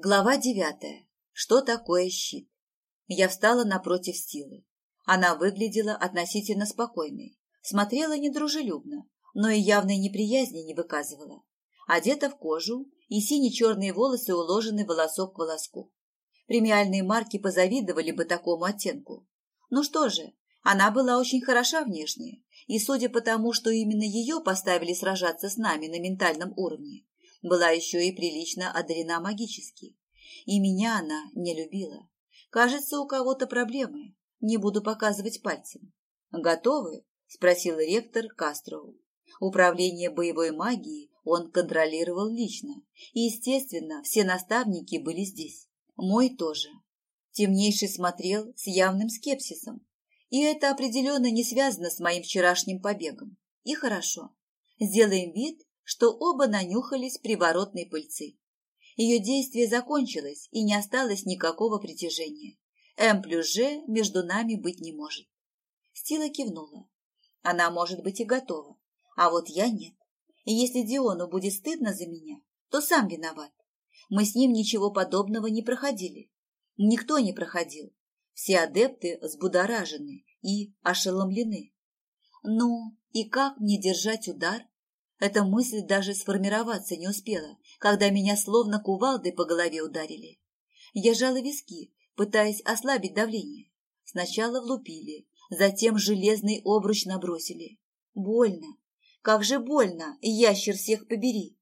Глава девятая. Что такое щит? Я встала напротив Стилы. Она выглядела относительно спокойной, смотрела недружелюбно, но и явной неприязни не выказывала. Одета в кожу, и сине-черные волосы уложены волосок к волоску. Премиальные марки позавидовали бы такому оттенку. Ну что же, она была очень хороша внешне, и судя по тому, что именно ее поставили сражаться с нами на ментальном уровне, была еще и прилично одарена магически. И меня она не любила. Кажется, у кого-то проблемы. Не буду показывать пальцем. «Готовы?» – спросил ректор Кастроу. Управление боевой магией он контролировал лично. И, естественно, все наставники были здесь. Мой тоже. Темнейший смотрел с явным скепсисом. И это определенно не связано с моим вчерашним побегом. И хорошо. Сделаем вид, что оба нанюхались приворотной пыльцы. Ее действие закончилось, и не осталось никакого притяжения. М плюс Ж между нами быть не может. Стила кивнула. Она может быть и готова, а вот я нет. И если Диону будет стыдно за меня, то сам виноват. Мы с ним ничего подобного не проходили. Никто не проходил. Все адепты взбудоражены и ошеломлены. Ну, и как мне держать удар? Эта мысль даже сформироваться не успела, когда меня словно кувалдой по голове ударили. Я жала виски, пытаясь ослабить давление. Сначала влупили, затем железный обруч набросили. Больно. Как же больно, ящер всех побери.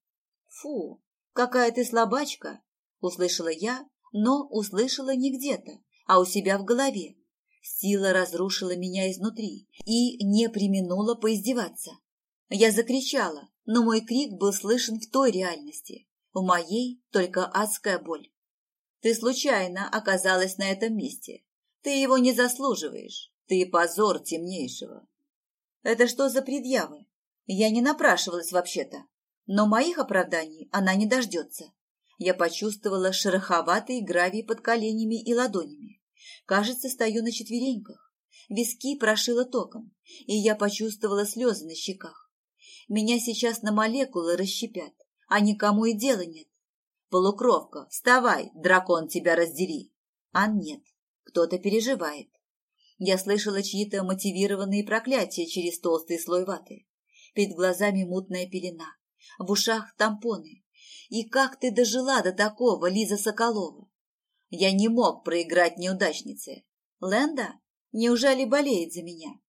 Фу, какая ты слабачка, услышала я, но услышала не где-то, а у себя в голове. Сила разрушила меня изнутри и не применула поиздеваться. Я закричала, но мой крик был слышен в той реальности. В моей только адская боль. Ты случайно оказалась на этом месте. Ты его не заслуживаешь. Ты позор темнейшего. Это что за предъявы? Я не напрашивалась вообще-то. Но моих оправданий она не дождется. Я почувствовала шероховатый гравий под коленями и ладонями. Кажется, стою на четвереньках. Виски прошило током, и я почувствовала слезы на щеках. Меня сейчас на молекулы расщепят, а никому и дела нет. Полукровка, вставай, дракон тебя раздери. А нет, кто-то переживает. Я слышала чьи-то мотивированные проклятия через толстый слой ваты. Перед глазами мутная пелена, в ушах тампоны. И как ты дожила до такого, Лиза Соколова? Я не мог проиграть неудачнице. Ленда? Неужели болеет за меня?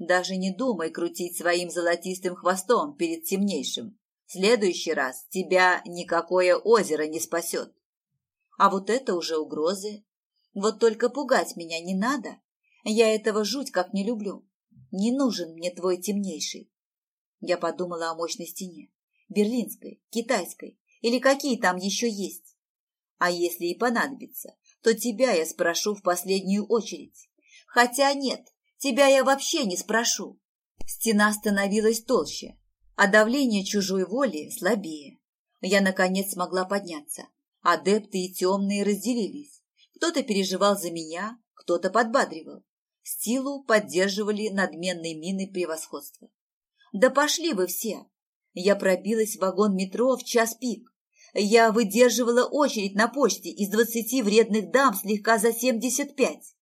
Даже не думай крутить своим золотистым хвостом перед темнейшим. В следующий раз тебя никакое озеро не спасет. А вот это уже угрозы. Вот только пугать меня не надо. Я этого жуть как не люблю. Не нужен мне твой темнейший. Я подумала о мощной стене. Берлинской, китайской или какие там еще есть. А если и понадобится, то тебя я спрошу в последнюю очередь. Хотя нет, Тебя я вообще не спрошу. Стена становилась толще, а давление чужой воли слабее. Я, наконец, смогла подняться. Адепты и темные разделились. Кто-то переживал за меня, кто-то подбадривал. Стилу поддерживали надменной мины превосходства. Да пошли вы все! Я пробилась в вагон метро в час пик. Я выдерживала очередь на почте из двадцати вредных дам слегка за семьдесят пять.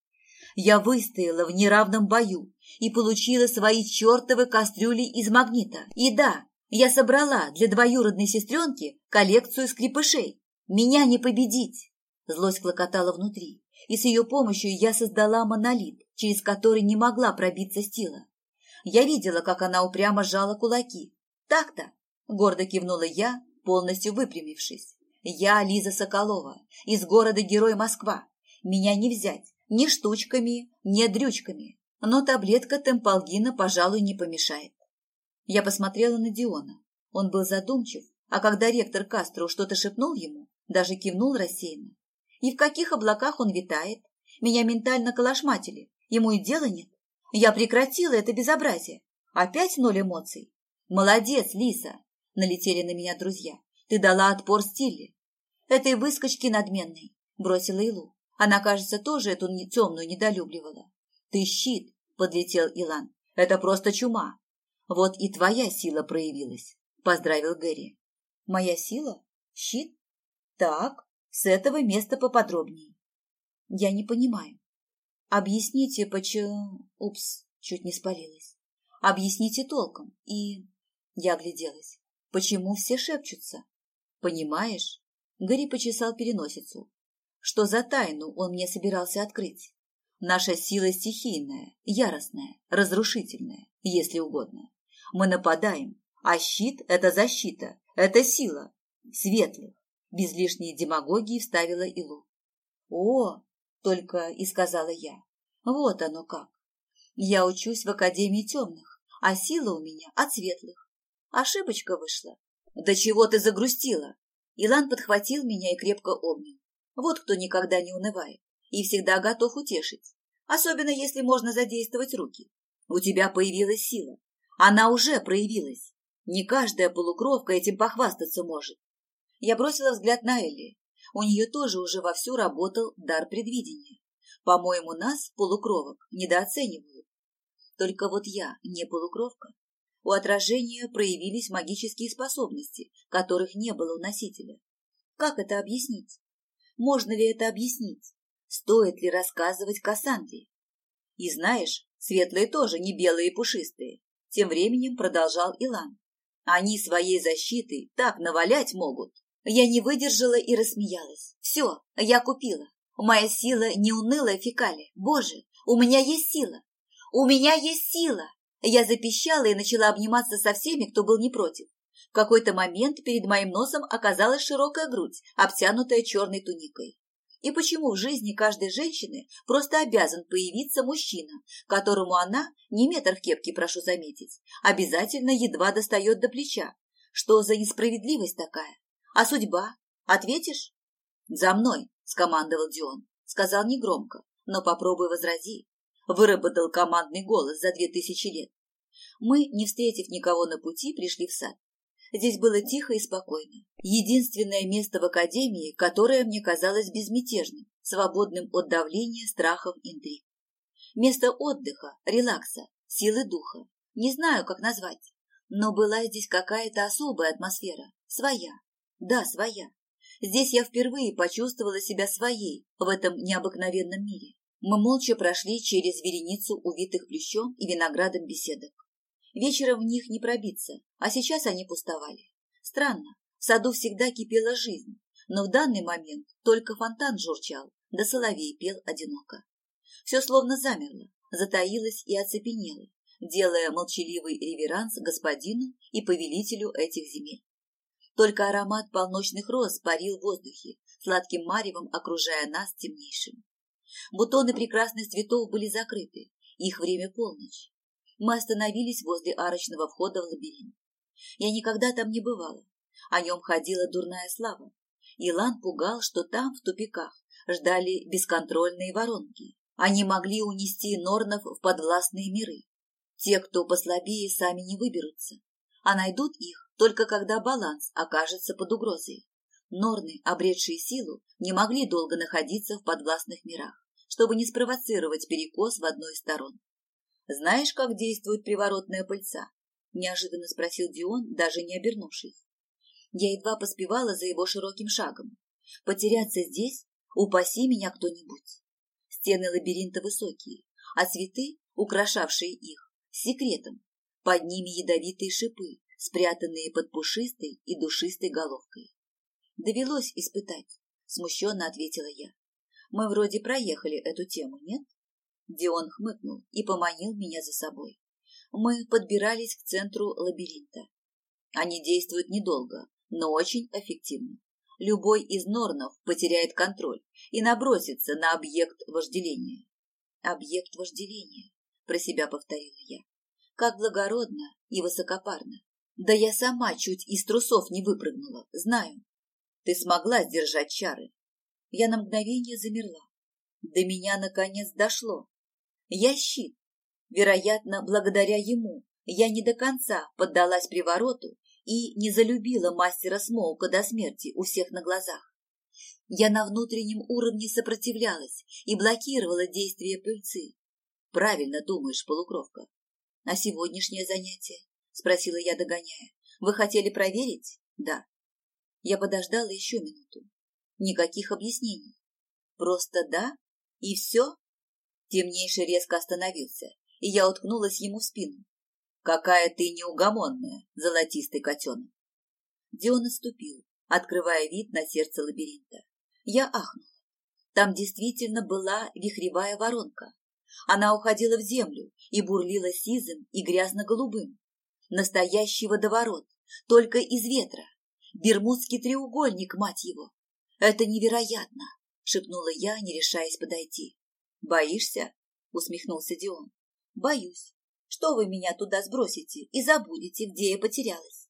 Я выстояла в неравном бою и получила свои чертовы кастрюли из магнита. И да, я собрала для двоюродной сестренки коллекцию скрипышей. Меня не победить. Злость клокотала внутри, и с ее помощью я создала монолит, через который не могла пробиться стила. Я видела, как она упрямо сжала кулаки. Так-то, гордо кивнула я, полностью выпрямившись. Я Лиза Соколова, из города Герой Москва. Меня не взять, ни штучками, ни дрючками, но таблетка темпалгина, пожалуй, не помешает. Я посмотрела на Диона. Он был задумчив, а когда ректор Кастро что-то шепнул ему, даже кивнул рассеянно. И в каких облаках он витает? Меня ментально колошматили. Ему и дела нет. Я прекратила это безобразие. Опять ноль эмоций. Молодец, Лиса, налетели на меня друзья. Ты дала отпор стиле. Этой выскочке надменной, бросила Илу. Она, кажется, тоже эту темную недолюбливала. «Ты щит!» – подлетел Илан. «Это просто чума!» «Вот и твоя сила проявилась!» – поздравил Гэри. «Моя сила? Щит? Так, С этого места поподробнее. Я не понимаю. Объясните, почему... Упс, чуть не спалилась. Объясните толком. И... Я огляделась. Почему все шепчутся? Понимаешь? Гарри почесал переносицу. Что за тайну он мне собирался открыть? Наша сила стихийная, яростная, разрушительная, если угодно. Мы нападаем, а щит – это защита, это сила. Светлых. Без лишней демагогии вставила Илу. О, только и сказала я. Вот оно как. Я учусь в Академии темных, а сила у меня от светлых. Ошибочка вышла. Да чего ты загрустила? Илан подхватил меня и крепко обнял. Вот кто никогда не унывает и всегда готов утешить, особенно если можно задействовать руки. У тебя появилась сила. Она уже проявилась. Не каждая полукровка этим похвастаться может. Я бросила взгляд на Элли. У нее тоже уже вовсю работал дар предвидения. По-моему, нас, полукровок, недооценивают. Только вот я не полукровка. У отражения проявились магические способности, которых не было у носителя. Как это объяснить? Можно ли это объяснить? Стоит ли рассказывать Кассандре? И знаешь, светлые тоже не белые и пушистые. Тем временем продолжал Илан. Они своей защитой так навалять могут. Я не выдержала и рассмеялась. Все, я купила. Моя сила не унылая фекалия. Боже, у меня есть сила. У меня есть сила. Я запищала и начала обниматься со всеми, кто был не против. В какой-то момент перед моим носом оказалась широкая грудь, обтянутая черной туникой. И почему в жизни каждой женщины просто обязан появиться мужчина, которому она, не метр в кепке, прошу заметить, обязательно едва достает до плеча? Что за несправедливость такая? А судьба? Ответишь? За мной, скомандовал Дион. Сказал негромко, но попробуй возрази. Выработал командный голос за две тысячи лет. Мы, не встретив никого на пути, пришли в сад. Здесь было тихо и спокойно. Единственное место в академии, которое мне казалось безмятежным, свободным от давления, страхов, интриг. Место отдыха, релакса, силы духа. Не знаю, как назвать. Но была здесь какая-то особая атмосфера. Своя. Да, своя. Здесь я впервые почувствовала себя своей в этом необыкновенном мире. Мы молча прошли через вереницу увитых плющом и виноградом беседок. Вечером в них не пробиться, а сейчас они пустовали. Странно, в саду всегда кипела жизнь, но в данный момент только фонтан журчал, да соловей пел одиноко. Все словно замерло, затаилось и оцепенело, делая молчаливый реверанс господину и повелителю этих земель. Только аромат полночных роз парил в воздухе, сладким маревом окружая нас темнейшим. Бутоны прекрасных цветов были закрыты, их время полночь. Мы остановились возле арочного входа в лабиринт. Я никогда там не бывала. О нем ходила дурная слава. Илан пугал, что там, в тупиках, ждали бесконтрольные воронки. Они могли унести норнов в подвластные миры. Те, кто послабее, сами не выберутся, а найдут их только когда баланс окажется под угрозой. Норны, обретшие силу, не могли долго находиться в подвластных мирах, чтобы не спровоцировать перекос в одной из сторон. Знаешь, как действует приворотная пыльца? Неожиданно спросил Дион, даже не обернувшись. Я едва поспевала за его широким шагом. Потеряться здесь? Упаси меня кто-нибудь. Стены лабиринта высокие, а цветы, украшавшие их, секретом. Под ними ядовитые шипы, спрятанные под пушистой и душистой головкой. Довелось испытать, смущенно ответила я. Мы вроде проехали эту тему, нет? Дион хмыкнул и поманил меня за собой. Мы подбирались к центру лабиринта. Они действуют недолго, но очень эффективно. Любой из норнов потеряет контроль и набросится на объект вожделения. Объект вожделения, про себя повторила я. Как благородно и высокопарно. Да я сама чуть из трусов не выпрыгнула, знаю. Ты смогла сдержать чары. Я на мгновение замерла. До меня наконец дошло. Я щит. Вероятно, благодаря ему я не до конца поддалась привороту и не залюбила мастера Смоука до смерти у всех на глазах. Я на внутреннем уровне сопротивлялась и блокировала действия пыльцы. Правильно думаешь, полукровка. А сегодняшнее занятие? Спросила я, догоняя. Вы хотели проверить? Да. Я подождала еще минуту. Никаких объяснений. Просто да, и все. Темнейший резко остановился, и я уткнулась ему в спину. Какая ты неугомонная, золотистый котенок. Дион отступил, открывая вид на сердце лабиринта. Я ахнула. Там действительно была вихревая воронка. Она уходила в землю и бурлила сизым и грязно-голубым. Настоящий водоворот, только из ветра. Бермудский треугольник, мать его. Это невероятно, шепнула я, не решаясь подойти. Боишься? усмехнулся Дион. Боюсь. Что вы меня туда сбросите и забудете, где я потерялась?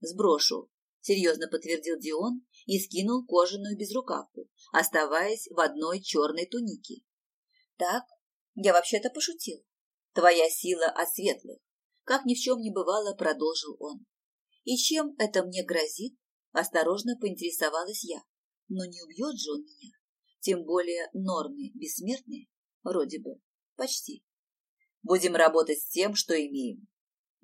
Сброшу, серьезно подтвердил Дион и скинул кожаную безрукавку, оставаясь в одной черной тунике. Так, я вообще-то пошутил. Твоя сила от светлых. Как ни в чем не бывало, продолжил он. И чем это мне грозит? Осторожно поинтересовалась я. Но не убьет же он меня. Тем более нормы бессмертные. Вроде бы. Почти. Будем работать с тем, что имеем.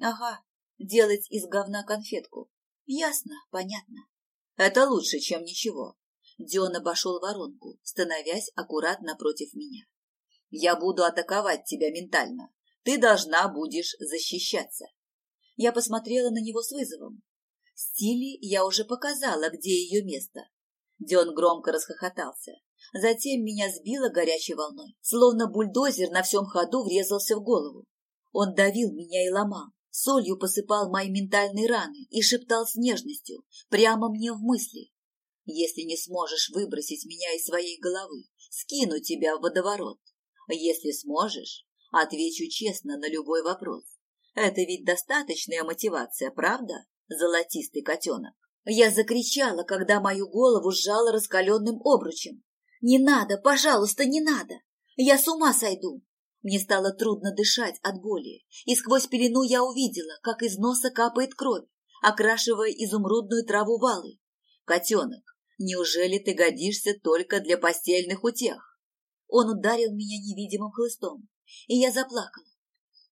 Ага. Делать из говна конфетку. Ясно, понятно. Это лучше, чем ничего. Дион обошел воронку, становясь аккуратно против меня. Я буду атаковать тебя ментально. Ты должна будешь защищаться. Я посмотрела на него с вызовом. Стили я уже показала, где ее место. Дион громко расхохотался. Затем меня сбило горячей волной. Словно бульдозер на всем ходу врезался в голову. Он давил меня и ломал, солью посыпал мои ментальные раны и шептал с нежностью, прямо мне в мысли. «Если не сможешь выбросить меня из своей головы, скину тебя в водоворот. Если сможешь, отвечу честно на любой вопрос. Это ведь достаточная мотивация, правда, золотистый котенок? Я закричала, когда мою голову сжало раскаленным обручем. «Не надо, пожалуйста, не надо! Я с ума сойду!» Мне стало трудно дышать от боли, и сквозь пелену я увидела, как из носа капает кровь, окрашивая изумрудную траву валы. «Котенок, неужели ты годишься только для постельных утех?» Он ударил меня невидимым хлыстом, и я заплакала.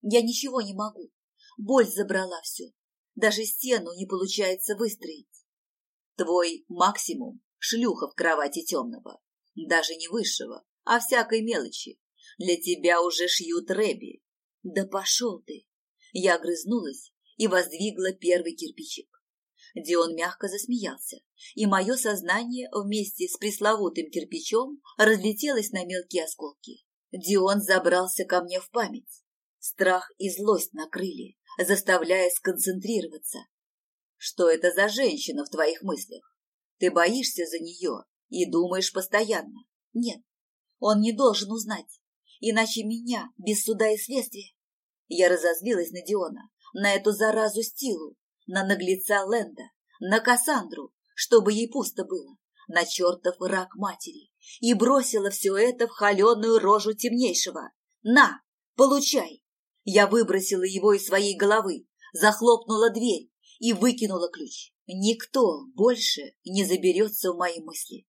Я ничего не могу. Боль забрала все. Даже стену не получается выстроить. Твой максимум — шлюха в кровати темного. Даже не высшего, а всякой мелочи. Для тебя уже шьют рэби. Да пошел ты! Я огрызнулась и воздвигла первый кирпичик. Дион мягко засмеялся, и мое сознание вместе с пресловутым кирпичом разлетелось на мелкие осколки. Дион забрался ко мне в память. Страх и злость накрыли, заставляя сконцентрироваться. Что это за женщина в твоих мыслях? Ты боишься за нее и думаешь постоянно. Нет, он не должен узнать, иначе меня без суда и следствия. Я разозлилась на Диона, на эту заразу Стилу, на наглеца Ленда, на Кассандру, чтобы ей пусто было, на чертов рак матери, и бросила все это в холеную рожу темнейшего. «На, получай!» Я выбросила его из своей головы, захлопнула дверь и выкинула ключ. Никто больше не заберется в мои мысли.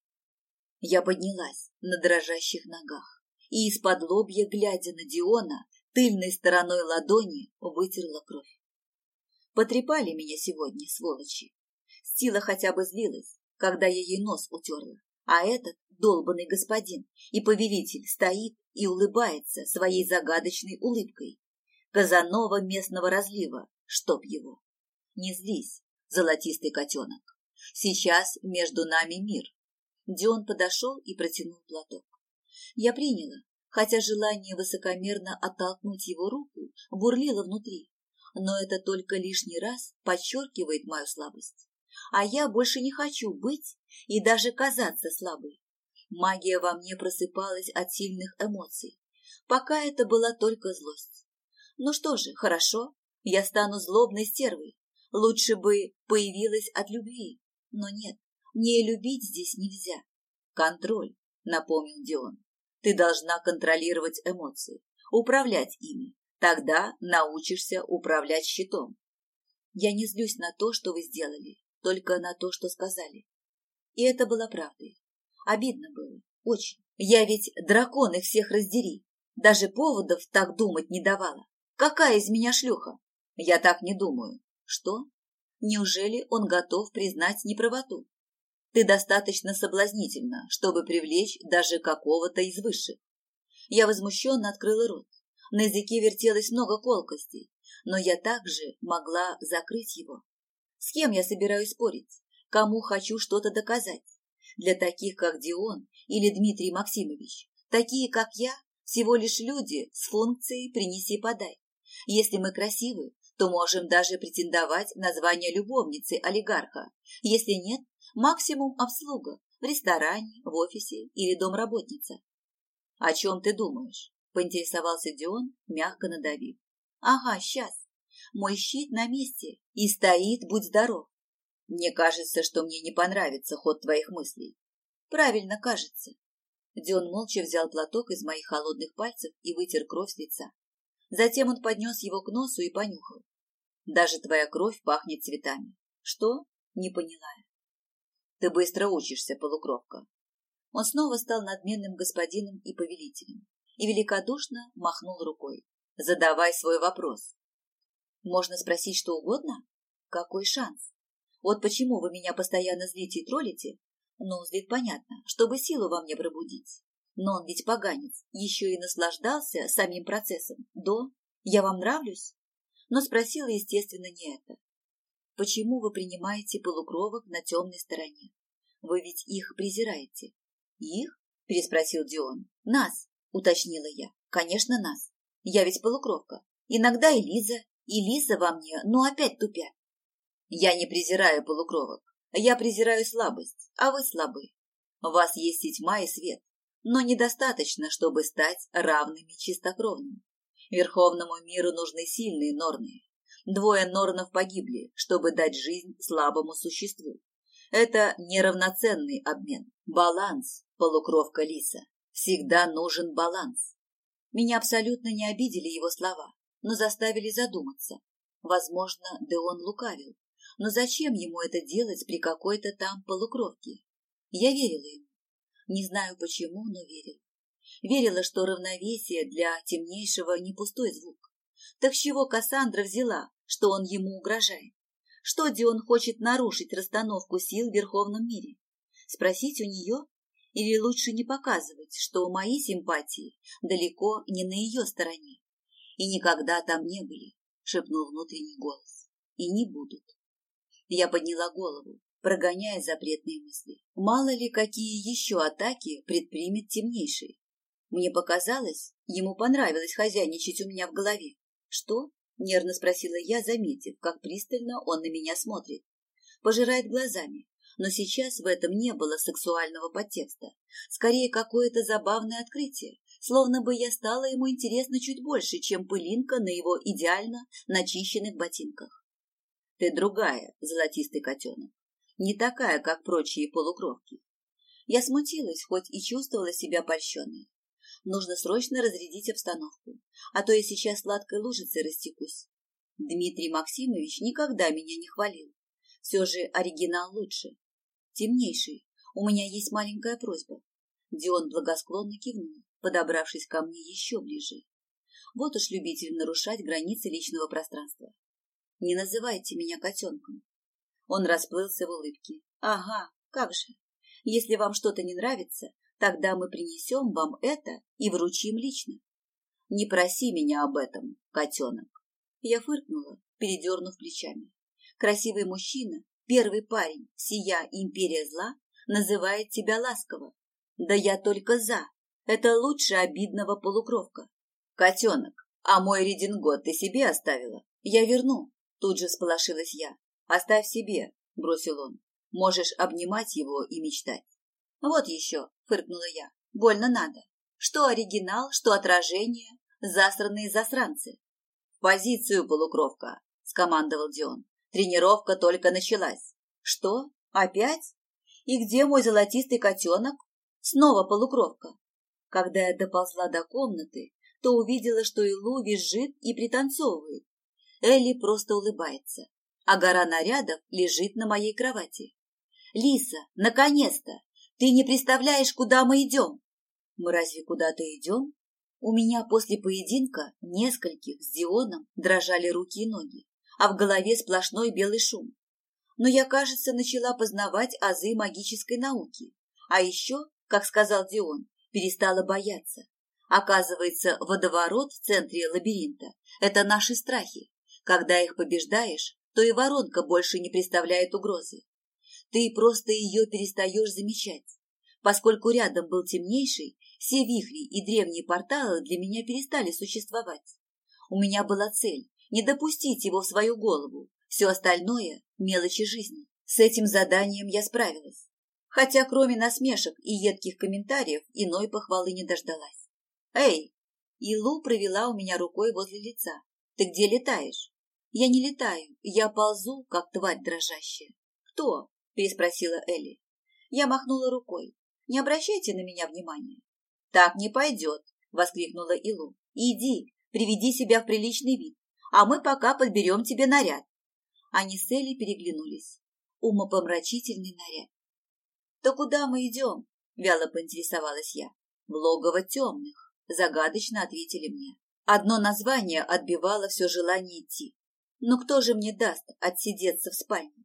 Я поднялась на дрожащих ногах и из-под лобья, глядя на Диона, тыльной стороной ладони вытерла кровь. Потрепали меня сегодня, сволочи. Стила хотя бы злилась, когда я ей нос утерла, а этот долбанный господин и повелитель стоит и улыбается своей загадочной улыбкой. Казанова местного разлива, чтоб его. Не злись, золотистый котенок. Сейчас между нами мир. Дион подошел и протянул платок. Я приняла, хотя желание высокомерно оттолкнуть его руку бурлило внутри. Но это только лишний раз подчеркивает мою слабость. А я больше не хочу быть и даже казаться слабой. Магия во мне просыпалась от сильных эмоций. Пока это была только злость. Ну что же, хорошо, я стану злобной стервой. Лучше бы появилась от любви. Но нет, мне любить здесь нельзя. Контроль, напомнил Дион. Ты должна контролировать эмоции, управлять ими. Тогда научишься управлять щитом. Я не злюсь на то, что вы сделали, только на то, что сказали. И это было правдой. Обидно было. Очень. Я ведь дракон их всех раздери. Даже поводов так думать не давала. Какая из меня шлюха? Я так не думаю. Что? Неужели он готов признать неправоту? Ты достаточно соблазнительна, чтобы привлечь даже какого-то из высших. Я возмущенно открыла рот. На языке вертелось много колкостей, но я также могла закрыть его. С кем я собираюсь спорить? Кому хочу что-то доказать? Для таких, как Дион или Дмитрий Максимович, такие, как я, всего лишь люди с функцией «принеси-подай». Если мы красивы, то можем даже претендовать на звание любовницы олигарха. Если нет, максимум обслуга в ресторане, в офисе или домработница. «О чем ты думаешь?» – поинтересовался Дион, мягко надавив. «Ага, сейчас. Мой щит на месте и стоит, будь здоров. Мне кажется, что мне не понравится ход твоих мыслей. Правильно кажется. Дион молча взял платок из моих холодных пальцев и вытер кровь с лица. Затем он поднес его к носу и понюхал. Даже твоя кровь пахнет цветами. Что? Не поняла я. Ты быстро учишься, полукровка. Он снова стал надменным господином и повелителем и великодушно махнул рукой. Задавай свой вопрос. Можно спросить что угодно? Какой шанс? Вот почему вы меня постоянно злите и троллите? Ну, злит понятно, чтобы силу во мне пробудить. Но он ведь поганец, еще и наслаждался самим процессом. До? Я вам нравлюсь? Но спросила, естественно, не это. Почему вы принимаете полукровок на темной стороне? Вы ведь их презираете. Их? Переспросил Дион. Нас, уточнила я. Конечно, нас. Я ведь полукровка. Иногда и Лиза, и Лиза во мне, но опять тупят. Я не презираю полукровок. Я презираю слабость, а вы слабы. У вас есть и тьма, и свет, но недостаточно, чтобы стать равными чистокровными. Верховному миру нужны сильные норны. Двое норнов погибли, чтобы дать жизнь слабому существу. Это неравноценный обмен. Баланс, полукровка лиса. Всегда нужен баланс. Меня абсолютно не обидели его слова, но заставили задуматься. Возможно, Деон лукавил. Но зачем ему это делать при какой-то там полукровке? Я верила ему. Не знаю почему, но верила. Верила, что равновесие для темнейшего не пустой звук. Так чего Кассандра взяла, что он ему угрожает? Что Дион хочет нарушить расстановку сил в Верховном мире? Спросить у нее? Или лучше не показывать, что мои симпатии далеко не на ее стороне? И никогда там не были, шепнул внутренний голос. И не будут. Я подняла голову, прогоняя запретные мысли. Мало ли, какие еще атаки предпримет темнейший. Мне показалось, ему понравилось хозяйничать у меня в голове. Что? Нервно спросила я, заметив, как пристально он на меня смотрит. Пожирает глазами, но сейчас в этом не было сексуального подтекста. Скорее, какое-то забавное открытие, словно бы я стала ему интересна чуть больше, чем пылинка на его идеально начищенных ботинках. Ты другая, золотистый котенок. Не такая, как прочие полукровки. Я смутилась, хоть и чувствовала себя польщенной. Нужно срочно разрядить обстановку, а то я сейчас сладкой лужицей растекусь. Дмитрий Максимович никогда меня не хвалил. Все же оригинал лучше. Темнейший, у меня есть маленькая просьба. Дион благосклонно кивнул, подобравшись ко мне еще ближе. Вот уж любитель нарушать границы личного пространства. Не называйте меня котенком. Он расплылся в улыбке. Ага, как же. Если вам что-то не нравится, тогда мы принесем вам это и вручим лично. Не проси меня об этом, котенок. Я фыркнула, передернув плечами. Красивый мужчина, первый парень, сия империя зла, называет тебя ласково. Да я только за. Это лучше обидного полукровка. Котенок, а мой редингот ты себе оставила? Я верну. Тут же сполошилась я. «Оставь себе», — бросил он. «Можешь обнимать его и мечтать». «Вот еще», — фыркнула я. «Больно надо. Что оригинал, что отражение. Засранные засранцы». позицию, полукровка», — скомандовал Дион. «Тренировка только началась». «Что? Опять? И где мой золотистый котенок?» Снова полукровка. Когда я доползла до комнаты, то увидела, что Илу визжит и пританцовывает, Элли просто улыбается, а гора нарядов лежит на моей кровати. «Лиса, наконец-то! Ты не представляешь, куда мы идем!» «Мы разве куда-то идем?» У меня после поединка нескольких с Дионом дрожали руки и ноги, а в голове сплошной белый шум. но я, кажется, начала познавать азы магической науки. А еще, как сказал Дион, перестала бояться. Оказывается, водоворот в центре лабиринта – это наши страхи. Когда их побеждаешь, то и воронка больше не представляет угрозы. Ты просто ее перестаешь замечать. Поскольку рядом был темнейший, все вихри и древние порталы для меня перестали существовать. У меня была цель – не допустить его в свою голову. Все остальное – мелочи жизни. С этим заданием я справилась. Хотя кроме насмешек и едких комментариев иной похвалы не дождалась. «Эй!» Илу провела у меня рукой возле лица. «Ты где летаешь?» «Я не летаю, я ползу, как тварь дрожащая». «Кто?» – переспросила Элли. Я махнула рукой. «Не обращайте на меня внимания». «Так не пойдет!» – воскликнула Илу. «Иди, приведи себя в приличный вид, а мы пока подберем тебе наряд». Они с Элли переглянулись. Умопомрачительный наряд. «То куда мы идем?» – вяло поинтересовалась я. «В логово темных», – загадочно ответили мне. Одно название отбивало все желание идти. Но кто же мне даст отсидеться в спальне?